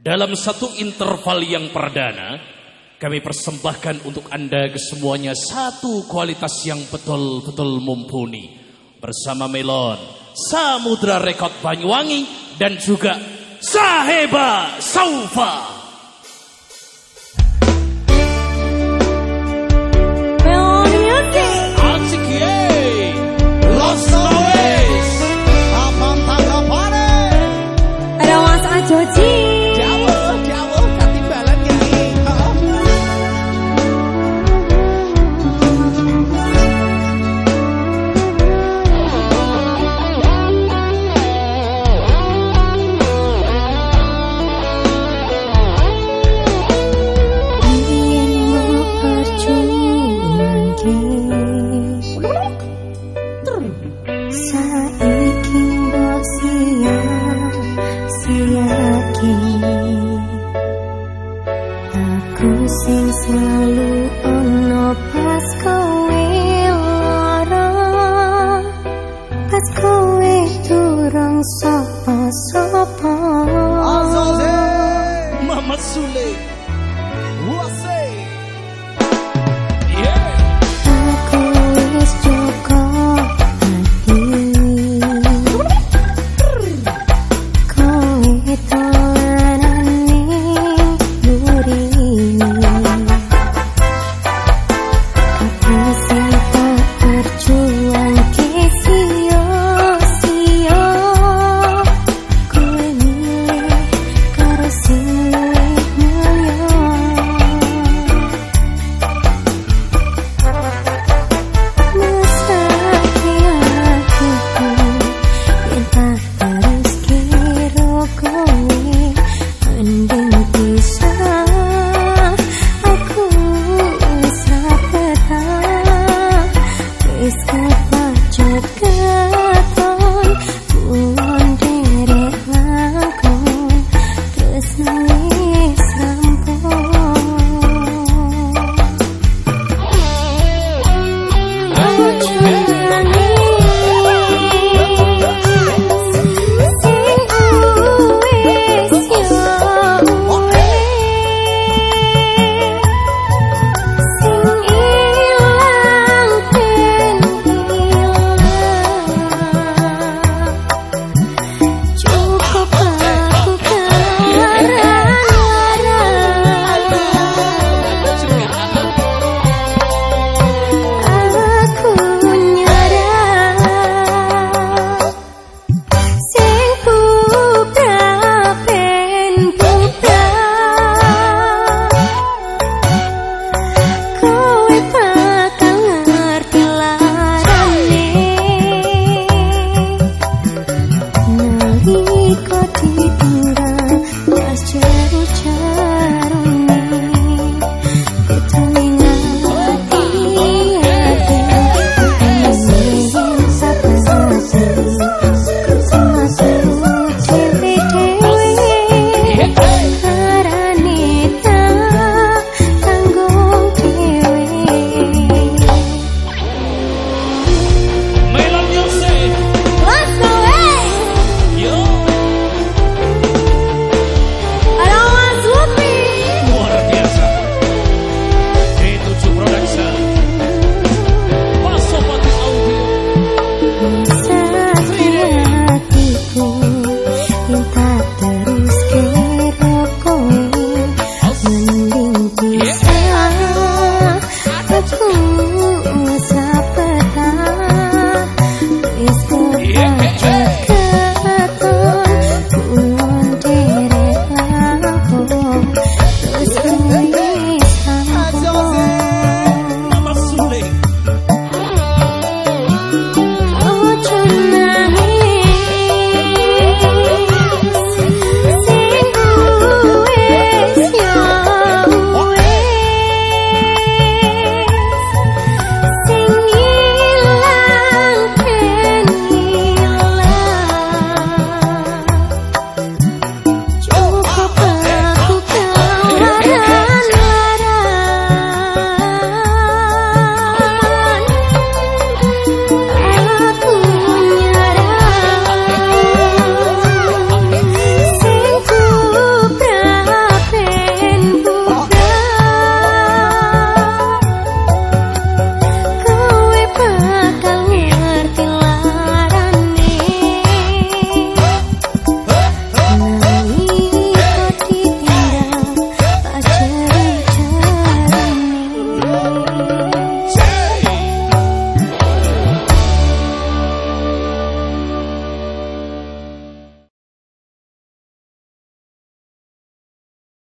Dalam satu interval yang perdana, kami persembahkan untuk Anda kesemuanya satu kualitas yang betul-betul mumpuni. Bersama Melon, Samudra Rekod Banyuwangi, dan juga Saheba Saufa. Aku sing selalu ono pas kowe lara Pas kowe turang sapa-sapa Mama Sule